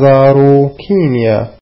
زارۆکینییە.